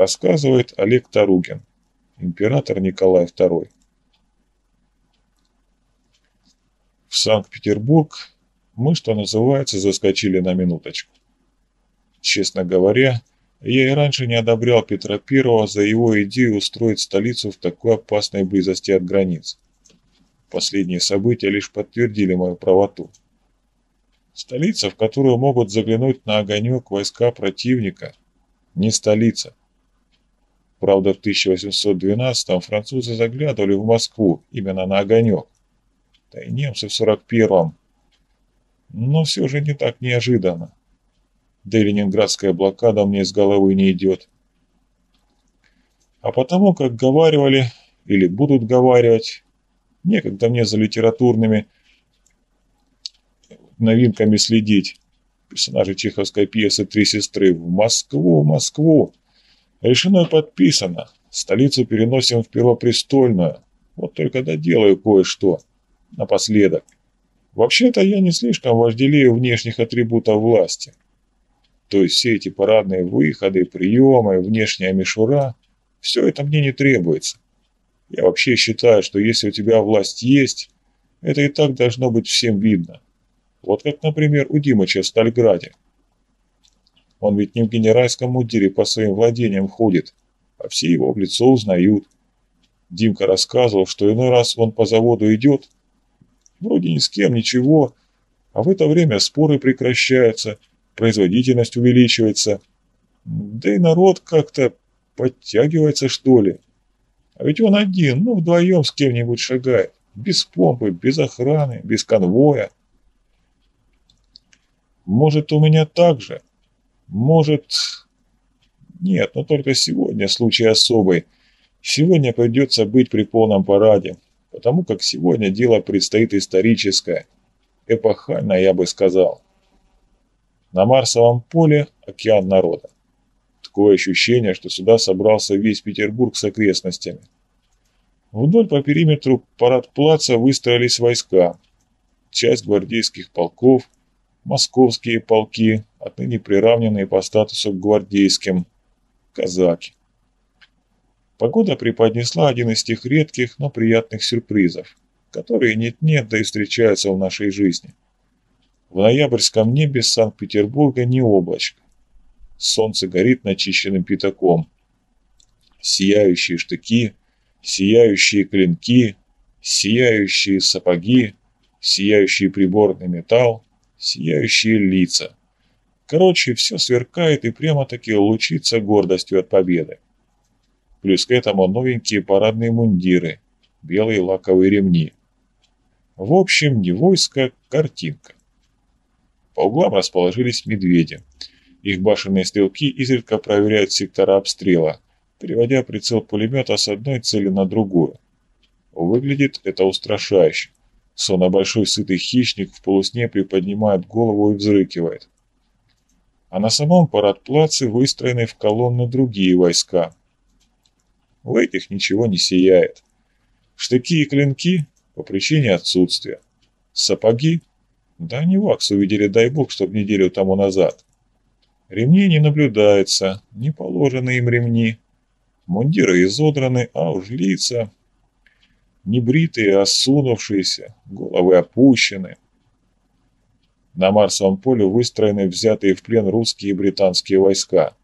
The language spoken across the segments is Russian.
Рассказывает Олег Таругин, император Николай II. В Санкт-Петербург мы, что называется, заскочили на минуточку. Честно говоря, я и раньше не одобрял Петра Первого за его идею устроить столицу в такой опасной близости от границ. Последние события лишь подтвердили мою правоту. Столица, в которую могут заглянуть на огонек войска противника, не столица. Правда, в 1812-м французы заглядывали в Москву именно на огонек, да и немцы в 41-м. Но все же не так неожиданно. Да и ленинградская блокада мне из головы не идет. А потому, как говаривали или будут говаривать, некогда мне за литературными новинками следить. Персонажи чеховской пьесы «Три сестры» в Москву, в Москву. Решено и подписано. Столицу переносим в Первопрестольную. Вот только доделаю кое-что. Напоследок. Вообще-то я не слишком вожделею внешних атрибутов власти. То есть все эти парадные выходы, приемы, внешняя мишура, все это мне не требуется. Я вообще считаю, что если у тебя власть есть, это и так должно быть всем видно. Вот как, например, у Димыча в Стальграде. Он ведь не в генеральском мундире по своим владениям ходит, а все его в лицо узнают. Димка рассказывал, что иной раз он по заводу идет, вроде ни с кем, ничего, а в это время споры прекращаются, производительность увеличивается, да и народ как-то подтягивается, что ли. А ведь он один, ну, вдвоем с кем-нибудь шагает, без помпы, без охраны, без конвоя. Может, у меня так же? Может... Нет, но только сегодня случай особый. Сегодня придется быть при полном параде, потому как сегодня дело предстоит историческое, эпохальное, я бы сказал. На Марсовом поле океан народа. Такое ощущение, что сюда собрался весь Петербург с окрестностями. Вдоль по периметру парад-плаца выстроились войска. Часть гвардейских полков – московские полки, отныне приравненные по статусу к гвардейским, казаки. Погода преподнесла один из тех редких, но приятных сюрпризов, которые нет-нет, да и встречаются в нашей жизни. В ноябрьском небе Санкт-Петербурга не облачко. Солнце горит начищенным пятаком. Сияющие штыки, сияющие клинки, сияющие сапоги, сияющий приборный металл, сияющие лица. Короче, все сверкает и прямо-таки лучится гордостью от победы. Плюс к этому новенькие парадные мундиры, белые лаковые ремни. В общем, не войско, картинка. По углам расположились медведи. Их башенные стрелки изредка проверяют сектора обстрела, переводя прицел пулемета с одной цели на другую. Выглядит это устрашающе словно большой сытый хищник в полусне приподнимает голову и взрыкивает. А на самом парадплаце выстроены в колонны другие войска. В этих ничего не сияет. Штыки и клинки по причине отсутствия. Сапоги? Да они вакс увидели, дай бог, чтоб неделю тому назад. Ремней не наблюдается, не положены им ремни. Мундиры изодраны, а уж лица небритые, осунувшиеся, головы опущены. На Марсовом поле выстроены взятые в плен русские и британские войска.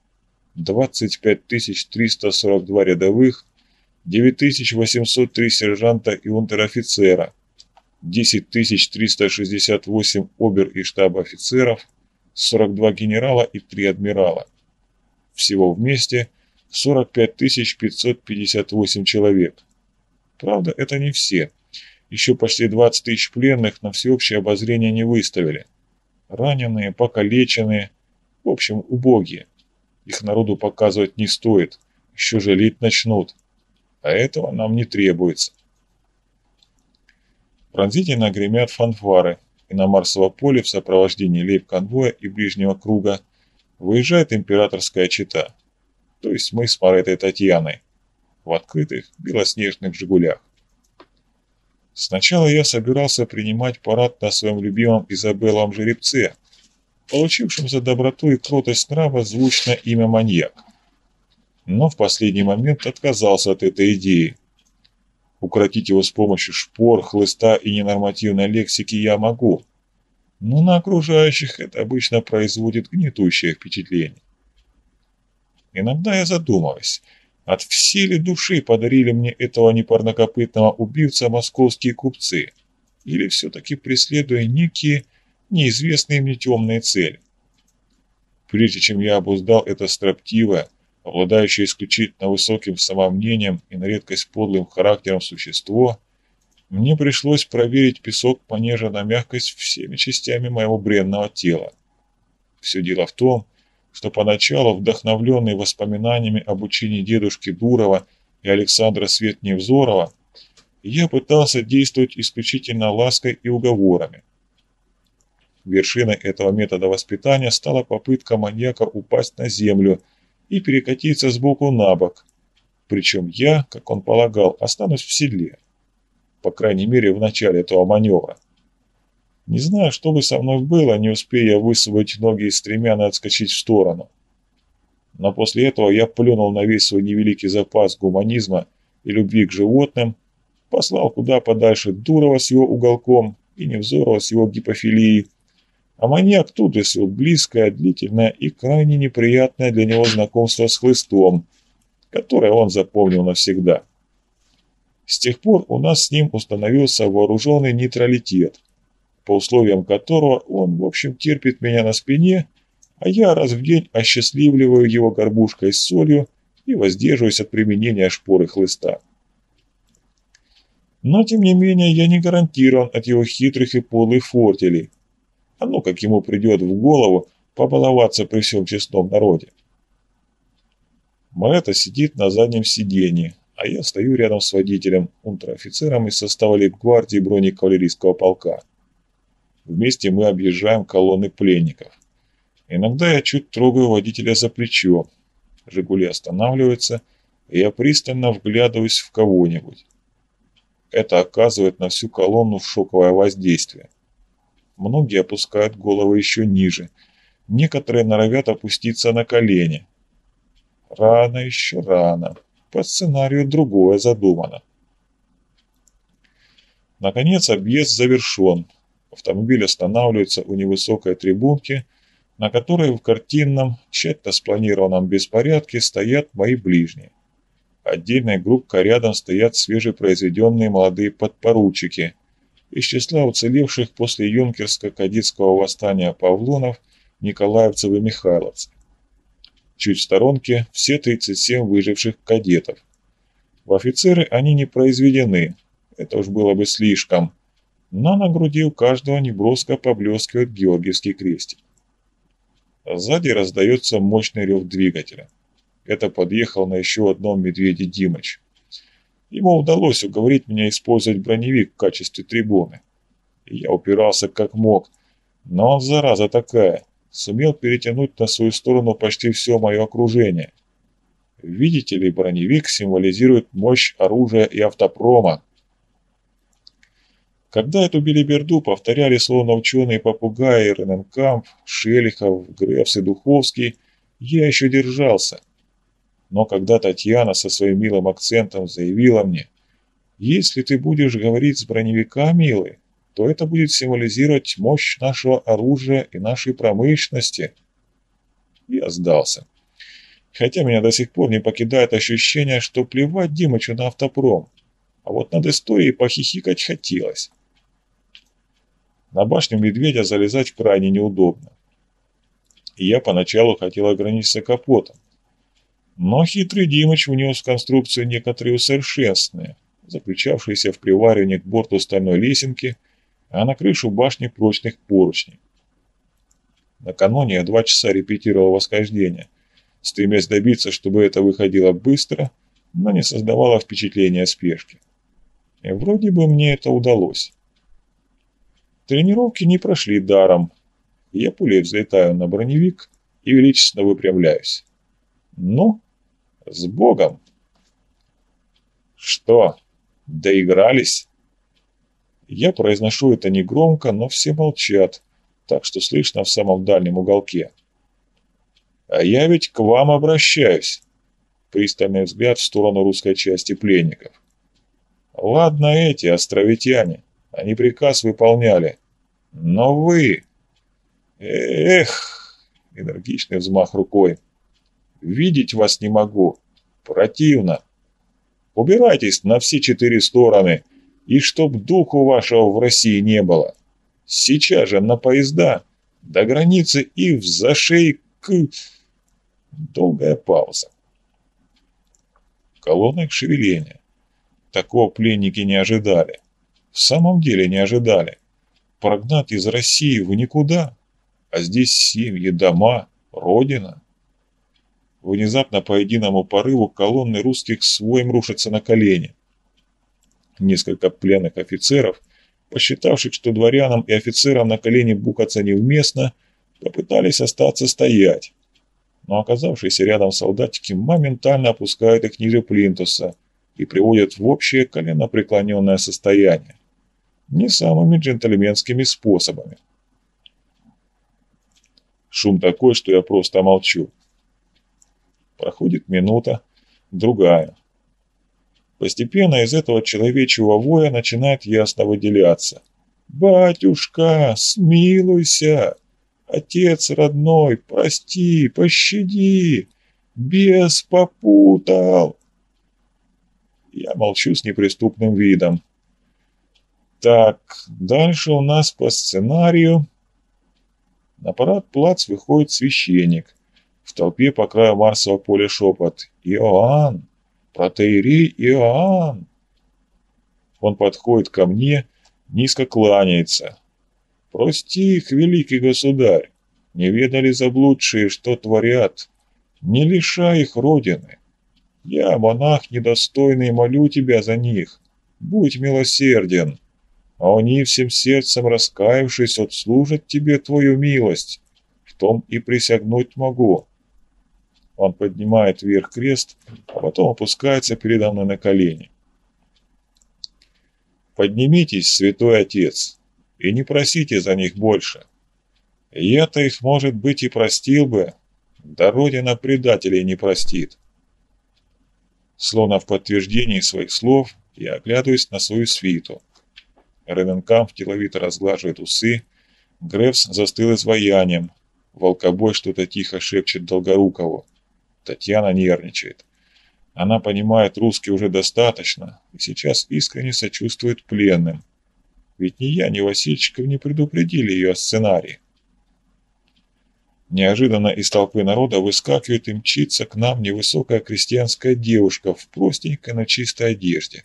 25 342 рядовых, 9803 сержанта и унтер-офицера, 10 368 обер- и штаб-офицеров, 42 генерала и 3 адмирала. Всего вместе 45 558 человек. Правда, это не все. Еще почти 20 тысяч пленных на всеобщее обозрение не выставили. Раненые, покалеченные, в общем, убогие. Их народу показывать не стоит, еще жалеть начнут. А этого нам не требуется. Пронзительно гремят фанфары, и на Марсово поле в сопровождении лейб-конвоя и ближнего круга выезжает императорская чита, то есть мы с Маретой Татьяной в открытых белоснежных «Жигулях». Сначала я собирался принимать парад на своем любимом Изабеллом жеребце, получившем за доброту и кротость нрава звучное имя маньяк. но в последний момент отказался от этой идеи. Укротить его с помощью шпор, хлыста и ненормативной лексики я могу, но на окружающих это обычно производит гнетущее впечатление. Иногда я задумываюсь, от всей души подарили мне этого непарнокопытного убивца московские купцы, или все-таки преследуя некие неизвестные мне темные цели. Прежде чем я обуздал это строптивое, обладающее исключительно высоким самомнением и на редкость подлым характером существо, мне пришлось проверить песок понеже на мягкость всеми частями моего бренного тела. Все дело в том, что поначалу, вдохновленный воспоминаниями об учении дедушки Дурова и Александра Светневзорова, я пытался действовать исключительно лаской и уговорами. Вершиной этого метода воспитания стала попытка маньяка упасть на землю – и перекатиться сбоку на бок. Причем я, как он полагал, останусь в седле. По крайней мере, в начале этого маневра. Не знаю, что бы со мной было, не успея высвободить ноги из стремян и отскочить в сторону. Но после этого я плюнул на весь свой невеликий запас гуманизма и любви к животным, послал куда подальше Дурова с его уголком и Невзорова с его гипофилией, а маньяк тут свел близкое, длительное и крайне неприятное для него знакомство с хлыстом, которое он запомнил навсегда. С тех пор у нас с ним установился вооруженный нейтралитет, по условиям которого он, в общем, терпит меня на спине, а я раз в день осчастливливаю его горбушкой с солью и воздерживаюсь от применения шпоры хлыста. Но, тем не менее, я не гарантирован от его хитрых и подлых фортелей, а ну, как ему придет в голову побаловаться при всем честном народе. Марета сидит на заднем сиденье, а я стою рядом с водителем, унтер-офицером из состава лейб-гвардии бронекавалерийского полка. Вместе мы объезжаем колонны пленников. Иногда я чуть трогаю водителя за плечо. «Жигули» останавливается, и я пристально вглядываюсь в кого-нибудь. Это оказывает на всю колонну шоковое воздействие. Многие опускают головы еще ниже. Некоторые норовят опуститься на колени. Рано еще рано. По сценарию другое задумано. Наконец объезд завершен. Автомобиль останавливается у невысокой трибунки, на которой в картинном, тщательно спланированном беспорядке стоят мои ближние. Отдельной группкой рядом стоят свежепроизведенные молодые подпоручики – из числа уцелевших после юнкерско-кадетского восстания павлонов, николаевцев и михайловцев. Чуть в сторонке все 37 выживших кадетов. В офицеры они не произведены, это уж было бы слишком, но на груди у каждого неброско поблескивает георгиевский крестик. Сзади раздается мощный рев двигателя. Это подъехал на еще одном медведе Димыч. Ему удалось уговорить меня использовать броневик в качестве трибуны. я упирался как мог, но он, зараза такая, сумел перетянуть на свою сторону почти все мое окружение. Видите ли, броневик символизирует мощь оружия и автопрома. Когда эту билиберду повторяли словно ученые попугаи Рененкамп, Шелихов, Грефс и Духовский, я еще держался – но когда Татьяна со своим милым акцентом заявила мне, «Если ты будешь говорить с броневика, милый, то это будет символизировать мощь нашего оружия и нашей промышленности», я сдался. Хотя меня до сих пор не покидает ощущение, что плевать Димычу на автопром, а вот над историей похихикать хотелось. На башню медведя залезать крайне неудобно. И я поначалу хотел ограничиться капотом, но хитрый Димыч внес в конструкцию некоторые усовершенствования, заключавшиеся в приваривании к борту стальной лесенки, а на крышу башни прочных поручней. Накануне я два часа репетировал восхождение, стремясь добиться, чтобы это выходило быстро, но не создавало впечатления спешки. И вроде бы мне это удалось. Тренировки не прошли даром. Я пулей взлетаю на броневик и величественно выпрямляюсь. Ну, с Богом! Что, доигрались? Я произношу это негромко, но все молчат, так что слышно в самом дальнем уголке. А я ведь к вам обращаюсь. пристальный взгляд в сторону русской части пленников. Ладно эти, островитяне, они приказ выполняли. Но вы... Эх, энергичный взмах рукой. Видеть вас не могу. Противно. Убирайтесь на все четыре стороны, и чтоб духу вашего в России не было. Сейчас же на поезда, до границы и в зашей к... Долгая пауза. Колонок шевеления. Такого пленники не ожидали. В самом деле не ожидали. Прогнать из России в никуда. А здесь семьи, дома, родина. Внезапно по единому порыву колонны русских своим рушатся на колени. Несколько пленных офицеров, посчитавших, что дворянам и офицерам на колени бухаться неуместно, попытались остаться стоять. Но оказавшиеся рядом солдатики моментально опускают их ниже плинтуса и приводят в общее коленопреклоненное состояние. Не самыми джентльменскими способами. Шум такой, что я просто молчу. Проходит минута, другая. Постепенно из этого человечьего воя начинает ясно выделяться. «Батюшка, смилуйся! Отец родной, прости, пощади! Бес попутал!» Я молчу с неприступным видом. Так, дальше у нас по сценарию. На парад плац выходит священник. В толпе по краю Марсового поля шепот «Иоанн! Протеерей Иоанн!» Он подходит ко мне, низко кланяется. «Прости их, великий государь! Не ведали заблудшие, что творят! Не лишай их родины! Я, монах недостойный, молю тебя за них! Будь милосерден!» А они всем сердцем раскаявшись, отслужат тебе твою милость. В том и присягнуть могу. Он поднимает вверх крест, а потом опускается передо мной на колени. Поднимитесь, святой отец, и не просите за них больше. Я-то их, может быть, и простил бы, да Родина предателей не простит. Словно в подтверждении своих слов, я оглядываюсь на свою свиту. Ревенкамп деловито разглаживает усы, Грефс застыл изваянием, Волкобой что-то тихо шепчет Долгорукову. Татьяна нервничает. Она понимает русский уже достаточно и сейчас искренне сочувствует пленным. Ведь ни я, ни Васильчиков не предупредили ее о сценарии. Неожиданно из толпы народа выскакивает и мчится к нам невысокая крестьянская девушка в простенькой, но чистой одежде,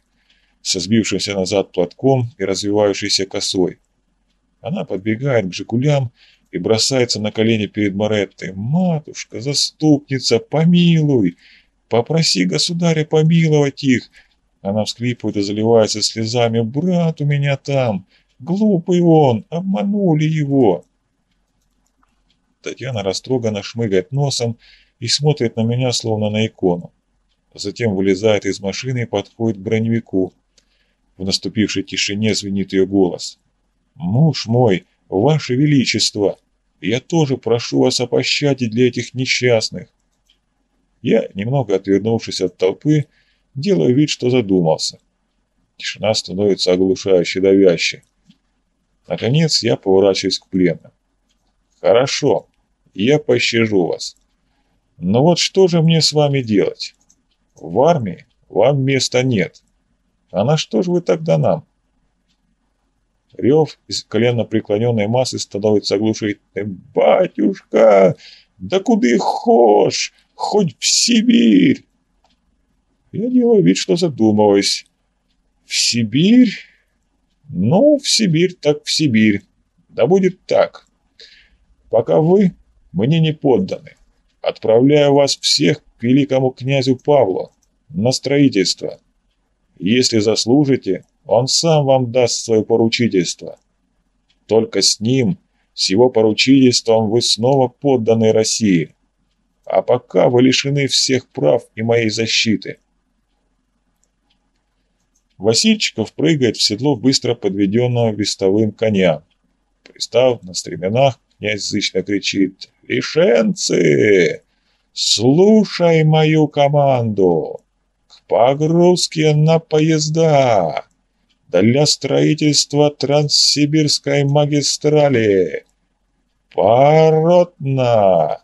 со сбившимся назад платком и развивающейся косой. Она подбегает к «Жигулям» и бросается на колени перед Мореттой. «Матушка, заступница, помилуй! Попроси государя помиловать их!» Она всклипывает и заливается слезами. «Брат у меня там! Глупый он! Обманули его!» Татьяна растроганно шмыгает носом и смотрит на меня, словно на икону. Затем вылезает из машины и подходит к броневику. В наступившей тишине звенит ее голос. «Муж мой, ваше величество!» Я тоже прошу вас о пощаде для этих несчастных. Я, немного отвернувшись от толпы, делаю вид, что задумался. Тишина становится оглушающе давящей. Наконец я поворачиваюсь к пленным. Хорошо, я пощажу вас. Но вот что же мне с вами делать? В армии вам места нет. А на что же вы тогда нам? Рев из коленно преклоненной массы становится оглушительным. «Батюшка, да куды хошь? Хоть в Сибирь!» Я делаю вид, что задумываюсь. «В Сибирь? Ну, в Сибирь так в Сибирь. Да будет так. Пока вы мне не подданы, отправляю вас всех к великому князю Павлу на строительство. Если заслужите, он сам вам даст свое поручительство. Только с ним, с его поручительством, вы снова подданы России. А пока вы лишены всех прав и моей защиты. Васильчиков прыгает в седло быстро подведенного вестовым коня. Пристав на стременах, князь зычно кричит «Лишенцы! Слушай мою команду! К погрузке на поезда! Для строительства Транссибирской магистрали! Поротно!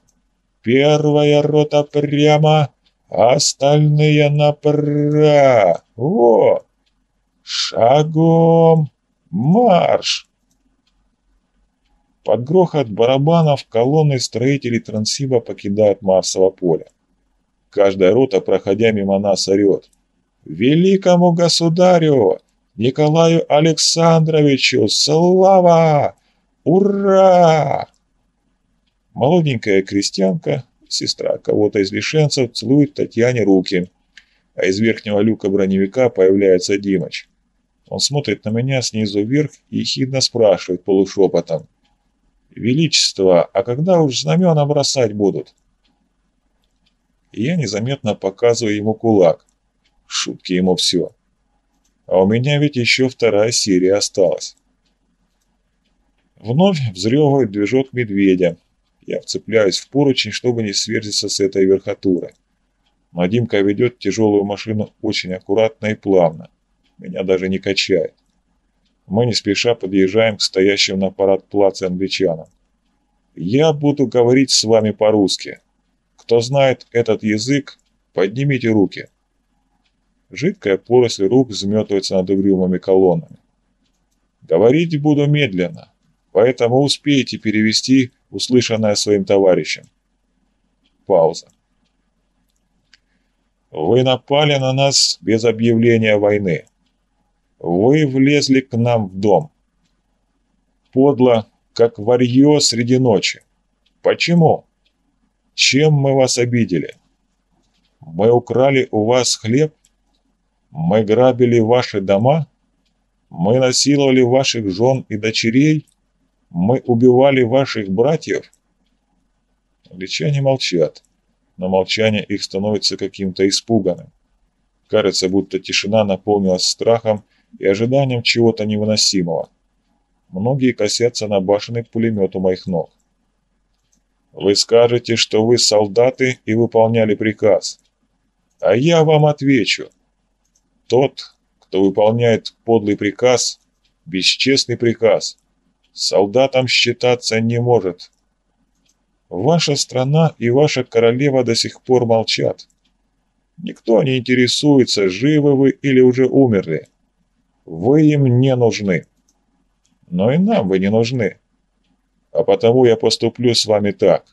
Первая рота прямо, остальные направо! Во! Шагом марш! Под грохот барабанов колонны строителей Трансиба покидают Марсово поле. Каждая рота, проходя мимо нас, орет. «Великому государю! Николаю Александровичу! Слава! Ура!» Молоденькая крестьянка, сестра кого-то из лишенцев, целует Татьяне руки, а из верхнего люка броневика появляется Димыч. Он смотрит на меня снизу вверх и ехидно спрашивает полушепотом. «Величество, а когда уж знамена бросать будут?» И я незаметно показываю ему кулак. Шутки ему все. А у меня ведь еще вторая серия осталась. Вновь взрёвывает движок медведя. Я вцепляюсь в поручень, чтобы не сверзиться с этой верхотуры. Но Димка ведет тяжелую машину очень аккуратно и плавно. Меня даже не качает. Мы не спеша подъезжаем к стоящим на парад плаце англичанам. Я буду говорить с вами по-русски. Кто знает этот язык, поднимите руки. Жидкая поросль рук взметывается над угрюмыми колоннами. Говорить буду медленно, поэтому успейте перевести услышанное своим товарищам. Пауза. Вы напали на нас без объявления войны. Вы влезли к нам в дом. Подло, как варьё среди ночи. Почему? Чем мы вас обидели? Мы украли у вас хлеб? Мы грабили ваши дома? Мы насиловали ваших жен и дочерей? Мы убивали ваших братьев? Англичане молчат, но молчание их становится каким-то испуганным. Кажется, будто тишина наполнилась страхом и ожиданием чего-то невыносимого. Многие косятся на башенный пулемет у моих ног. Вы скажете, что вы солдаты и выполняли приказ. А я вам отвечу. Тот, кто выполняет подлый приказ, бесчестный приказ, солдатом считаться не может. Ваша страна и ваша королева до сих пор молчат. Никто не интересуется, живы вы или уже умерли. Вы им не нужны. Но и нам вы не нужны. А потому я поступлю с вами так.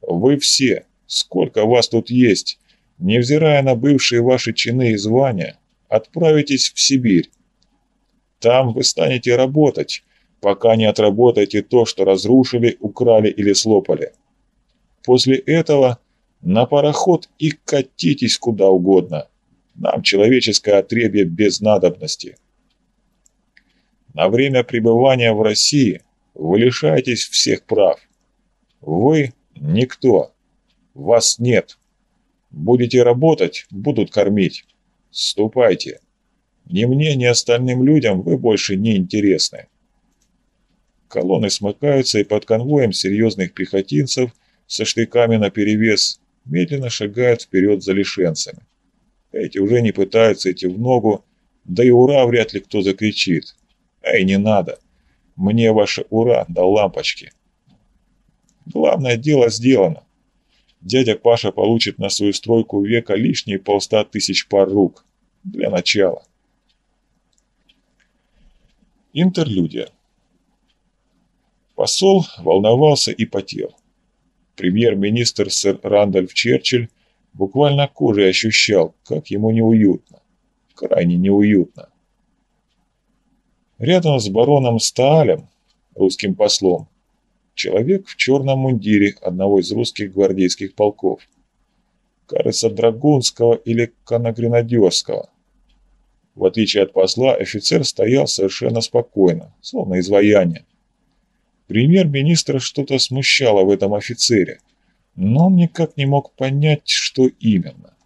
Вы все, сколько вас тут есть, невзирая на бывшие ваши чины и звания, отправитесь в Сибирь. Там вы станете работать, пока не отработаете то, что разрушили, украли или слопали. После этого на пароход и катитесь куда угодно. Нам человеческое отребье без надобности. На время пребывания в России вы лишаетесь всех прав. Вы никто. Вас нет. Будете работать, будут кормить. Ступайте. Ни мне, ни остальным людям вы больше не интересны. Колонны смыкаются, и под конвоем серьезных пехотинцев со штыками наперевес медленно шагают вперед за лишенцами. Эти уже не пытаются идти в ногу, да и ура вряд ли кто закричит. Эй, не надо. Мне ваше ура до лампочки. Главное дело сделано. Дядя Паша получит на свою стройку века лишние полста тысяч пар рук. Для начала. Интерлюдия. Посол волновался и потел. Премьер-министр сэр Рандольф Черчилль буквально кожей ощущал, как ему неуютно. Крайне неуютно. Рядом с бароном Стаалем, русским послом, человек в черном мундире одного из русских гвардейских полков. Кажется, Драгунского или Коногренадерского. В отличие от посла, офицер стоял совершенно спокойно, словно изваяние. Премьер-министра что-то смущало в этом офицере, но он никак не мог понять, что именно.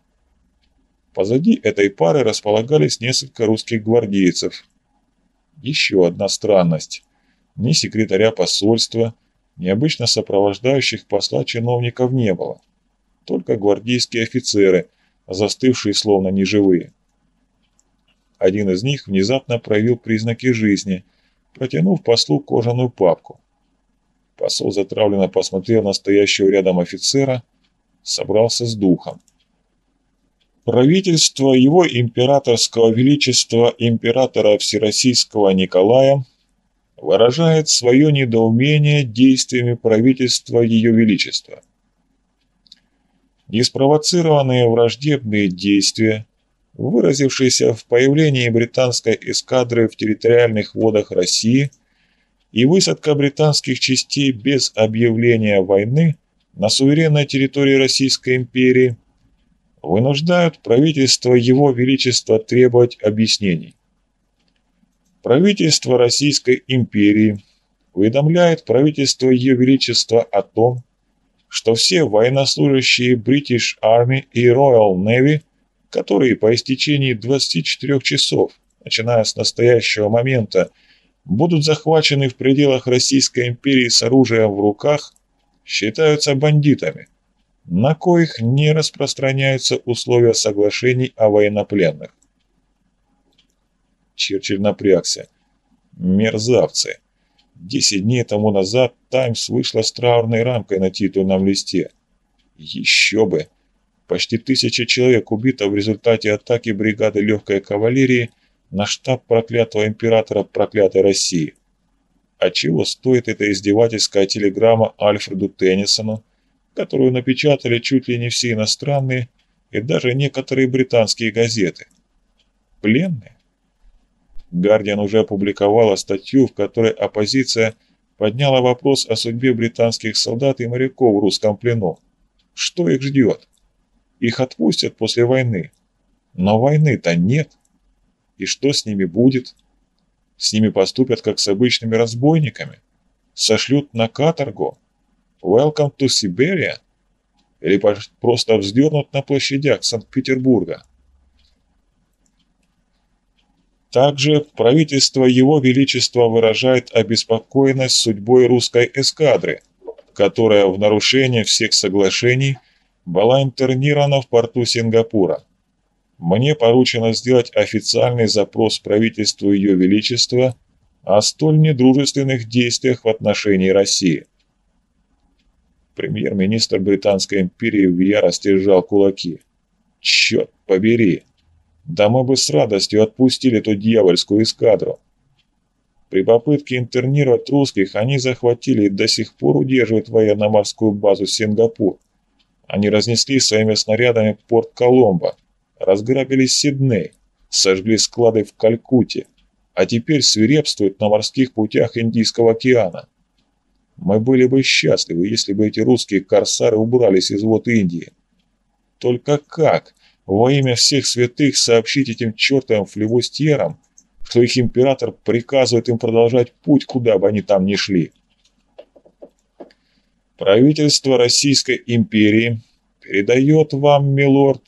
Позади этой пары располагались несколько русских гвардейцев – еще одна странность. Ни секретаря посольства, ни обычно сопровождающих посла чиновников не было. только гвардейские офицеры, застывшие словно неживые. Один из них внезапно проявил признаки жизни, протянув послу кожаную папку. Посол затравленно посмотрел на стоящего рядом офицера, собрался с духом. Правительство его императорского величества императора Всероссийского Николая выражает свое недоумение действиями правительства Ее Величества. Неспровоцированные враждебные действия, выразившиеся в появлении британской эскадры в территориальных водах России и высадка британских частей без объявления войны на суверенной территории Российской империи, вынуждают правительство Его Величества требовать объяснений. Правительство Российской империи уведомляет правительство Ее Величества о том, что все военнослужащие British Army и Royal Navy, которые по истечении 24 часов, начиная с настоящего момента, будут захвачены в пределах Российской империи с оружием в руках, считаются бандитами – на коих не распространяются условия соглашений о военнопленных. Черчилль напрягся. Мерзавцы. Десять дней тому назад «Таймс» вышла с траурной рамкой на титульном листе. Еще бы! Почти тысяча человек убито в результате атаки бригады легкой кавалерии на штаб проклятого императора проклятой России. А чего стоит эта издевательская телеграмма Альфреду Теннисону, которую напечатали чуть ли не все иностранные и даже некоторые британские газеты. Пленные? «Гардиан» уже опубликовала статью, в которой оппозиция подняла вопрос о судьбе британских солдат и моряков в русском плену. Что их ждет? Их отпустят после войны. Но войны-то нет. И что с ними будет? С ними поступят, как с обычными разбойниками? Сошлют на каторгу? «Welcome to Siberia» или просто вздернут на площадях Санкт-Петербурга. Также правительство Его Величества выражает обеспокоенность судьбой русской эскадры, которая в нарушение всех соглашений была интернирована в порту Сингапура. Мне поручено сделать официальный запрос правительству Ее Величества о столь недружественных действиях в отношении России. Премьер-министр Британской империи в ярости сжал кулаки. «Черт побери! Да мы бы с радостью отпустили эту дьявольскую эскадру!» При попытке интернировать русских они захватили и до сих пор удерживают военно-морскую базу Сингапур. Они разнесли своими снарядами порт Коломбо, разграбили Сидней, сожгли склады в Калькутте, а теперь свирепствуют на морских путях Индийского океана. Мы были бы счастливы, если бы эти русские корсары убрались из вод Индии. Только как во имя всех святых сообщить этим чертовым флевустьерам, что их император приказывает им продолжать путь, куда бы они там ни шли? Правительство Российской империи передает вам, милорд,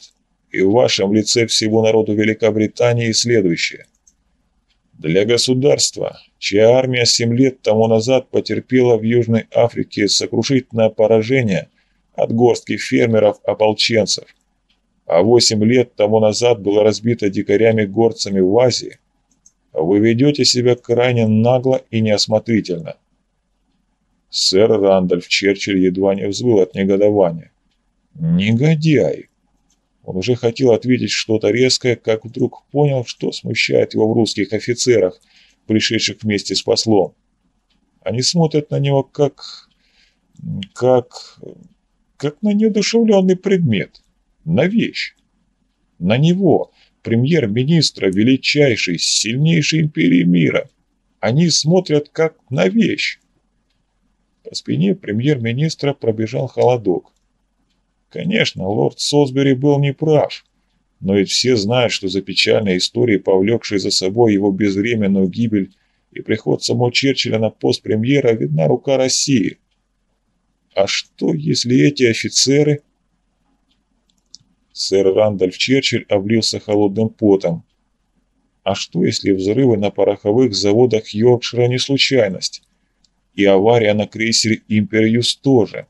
и в вашем лице всего народу Великобритании следующее – для государства, чья армия семь лет тому назад потерпела в Южной Африке сокрушительное поражение от горстки фермеров-ополченцев, а восемь лет тому назад была разбита дикарями-горцами в Азии, вы ведете себя крайне нагло и неосмотрительно. Сэр Рандольф Черчилль едва не взвыл от негодования. «Негодяй! Он уже хотел ответить что-то резкое, как вдруг понял, что смущает его в русских офицерах, пришедших вместе с послом. Они смотрят на него как... как... как на неодушевленный предмет, на вещь. На него, премьер-министра величайшей, сильнейшей империи мира. Они смотрят как на вещь. По спине премьер-министра пробежал холодок. Конечно, лорд Солсбери был неправ, но ведь все знают, что за печальной историей, повлекшей за собой его безвременную гибель и приход самого Черчилля на пост премьера, видна рука России. А что, если эти офицеры... Сэр Рандольф Черчилль облился холодным потом. А что, если взрывы на пороховых заводах Йоркшира не случайность? И авария на крейсере «Империус» тоже?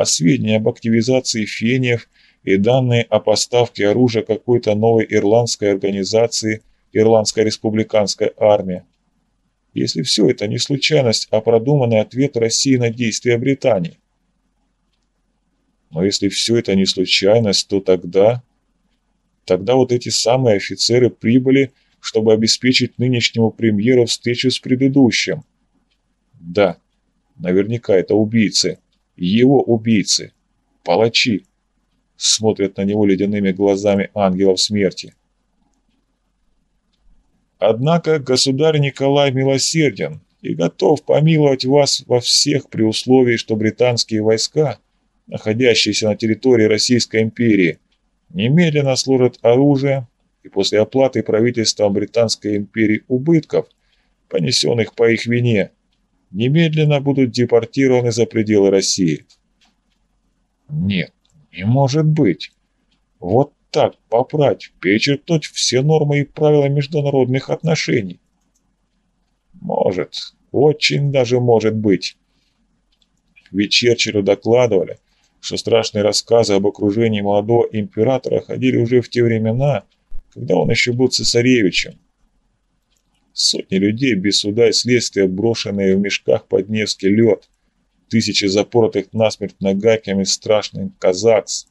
А сведения об активизации фениев и данные о поставке оружия какой-то новой ирландской организации Ирландская республиканская армия. Если все это не случайность, а продуманный ответ России на действия Британии. Но если все это не случайность, то тогда... Тогда вот эти самые офицеры прибыли, чтобы обеспечить нынешнему премьеру встречу с предыдущим. Да, наверняка это убийцы. Его убийцы. Палачи. Смотрят на него ледяными глазами ангелов смерти. Однако государь Николай милосерден и готов помиловать вас во всех при условии, что британские войска, находящиеся на территории Российской империи, немедленно сложат оружие и после оплаты правительством Британской империи убытков, понесенных по их вине, немедленно будут депортированы за пределы России. Нет, не может быть. Вот так попрать, перечеркнуть все нормы и правила международных отношений? Может, очень даже может быть. Ведь Черчиллю докладывали, что страшные рассказы об окружении молодого императора ходили уже в те времена, когда он еще был цесаревичем. Сотни людей без суда и следствия, брошенные в мешках под Невский лед, тысячи запоротых насмерть нагайками страшных казакс,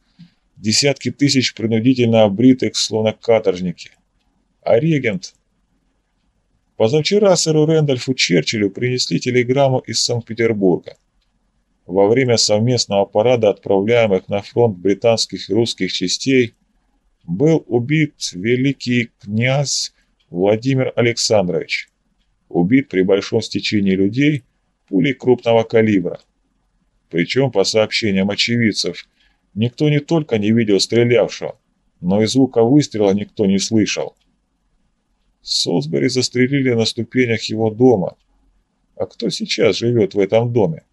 десятки тысяч принудительно обритых, словно каторжники. А регент... Позавчера сэру Рэндольфу Черчиллю принесли телеграмму из Санкт-Петербурга. Во время совместного парада, отправляемых на фронт британских и русских частей, был убит великий князь Владимир Александрович. Убит при большом стечении людей пулей крупного калибра. Причем, по сообщениям очевидцев, Никто не только не видел стрелявшего, но и звука выстрела никто не слышал. Солсбери застрелили на ступенях его дома. А кто сейчас живет в этом доме?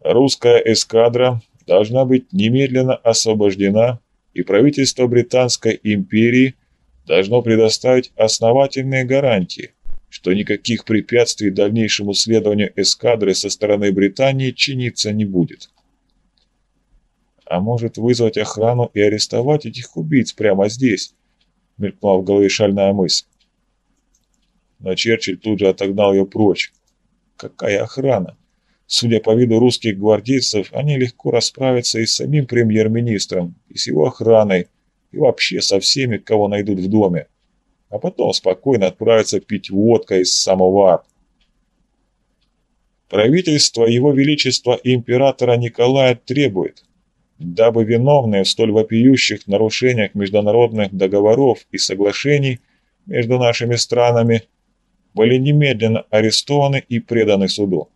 Русская эскадра должна быть немедленно освобождена, и правительство Британской империи должно предоставить основательные гарантии, что никаких препятствий дальнейшему следованию эскадры со стороны Британии чиниться не будет а может вызвать охрану и арестовать этих убийц прямо здесь, мелькнула в голове шальная мысль. Но Черчилль тут же отогнал ее прочь. Какая охрана? Судя по виду русских гвардейцев, они легко расправятся и с самим премьер-министром, и с его охраной, и вообще со всеми, кого найдут в доме. А потом спокойно отправятся пить водка из самовар. Правительство Его Величества Императора Николая требует, дабы виновные в столь вопиющих нарушениях международных договоров и соглашений между нашими странами были немедленно арестованы и преданы суду.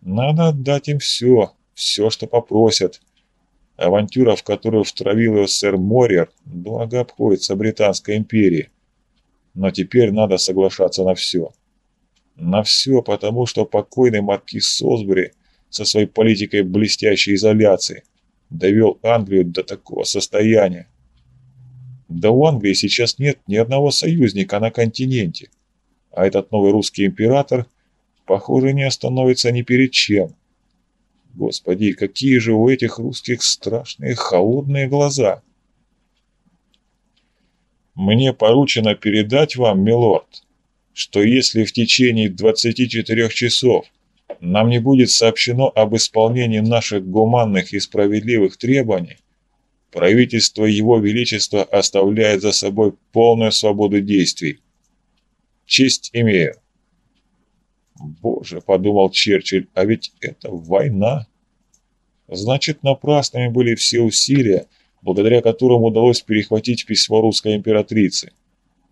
Надо отдать им все, все, что попросят. Авантюра, в которую втравил его сэр Морриер, благо обходится Британской империи. Но теперь надо соглашаться на все. На все, потому что покойный маркиз Солсбери – со своей политикой блестящей изоляции довел Англию до такого состояния. Да у Англии сейчас нет ни одного союзника на континенте, а этот новый русский император, похоже, не остановится ни перед чем. Господи, какие же у этих русских страшные холодные глаза! Мне поручено передать вам, милорд, что если в течение 24 часов нам не будет сообщено об исполнении наших гуманных и справедливых требований, правительство Его Величества оставляет за собой полную свободу действий. Честь имею. Боже, подумал Черчилль, а ведь это война. Значит, напрасными были все усилия, благодаря которым удалось перехватить письмо русской императрицы.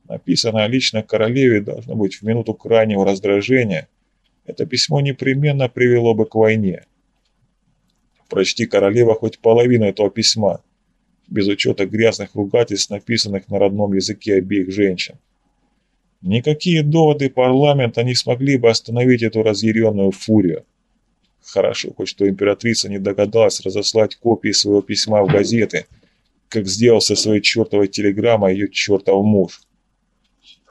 Написанное лично королеве должно быть в минуту крайнего раздражения – это письмо непременно привело бы к войне. Прочти королева хоть половину этого письма, без учета грязных ругательств, написанных на родном языке обеих женщин. Никакие доводы парламента не смогли бы остановить эту разъяренную фурию. Хорошо, хоть что императрица не догадалась разослать копии своего письма в газеты, как сделал со своей чертовой телеграммой ее чертов муж.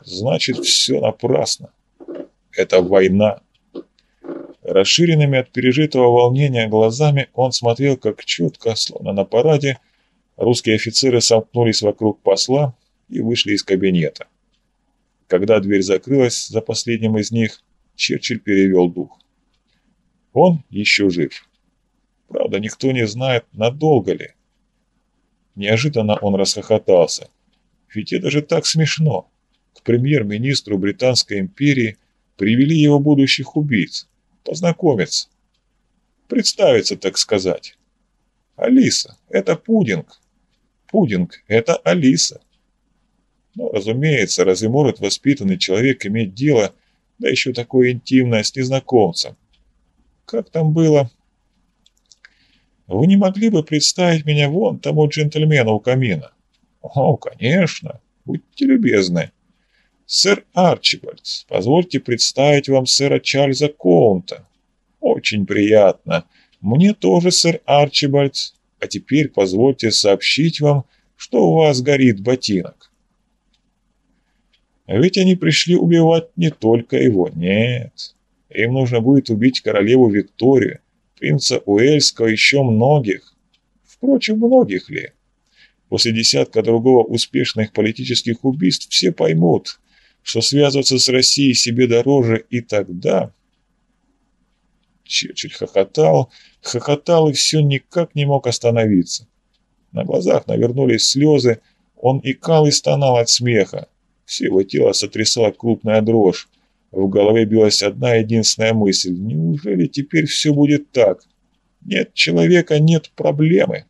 Значит, все напрасно. Это война. Расширенными от пережитого волнения глазами он смотрел, как четко, словно на параде, русские офицеры сомкнулись вокруг посла и вышли из кабинета. Когда дверь закрылась за последним из них, Черчилль перевел дух. Он еще жив. Правда, никто не знает, надолго ли. Неожиданно он расхохотался. Ведь это же так смешно. К премьер-министру Британской империи привели его будущих убийц познакомиться. Представиться, так сказать. Алиса, это пудинг. Пудинг – это Алиса. Но, разумеется, разве может воспитанный человек иметь дело, да еще такое интимное, с незнакомцем? Как там было? Вы не могли бы представить меня вон тому джентльмену у камина? О, конечно. Будьте любезны. «Сэр Арчибальд, позвольте представить вам сэра Чарльза Коунта». «Очень приятно. Мне тоже, сэр Арчибальд. А теперь позвольте сообщить вам, что у вас горит ботинок». Ведь они пришли убивать не только его, нет. Им нужно будет убить королеву Викторию, принца Уэльского, еще многих. Впрочем, многих ли? После десятка другого успешных политических убийств все поймут, что связываться с Россией себе дороже, и тогда... Черчилль хохотал, хохотал и все никак не мог остановиться. На глазах навернулись слезы, он икал и стонал от смеха. Все его тело сотрясала крупная дрожь. В голове билась одна единственная мысль. Неужели теперь все будет так? Нет человека, нет проблемы.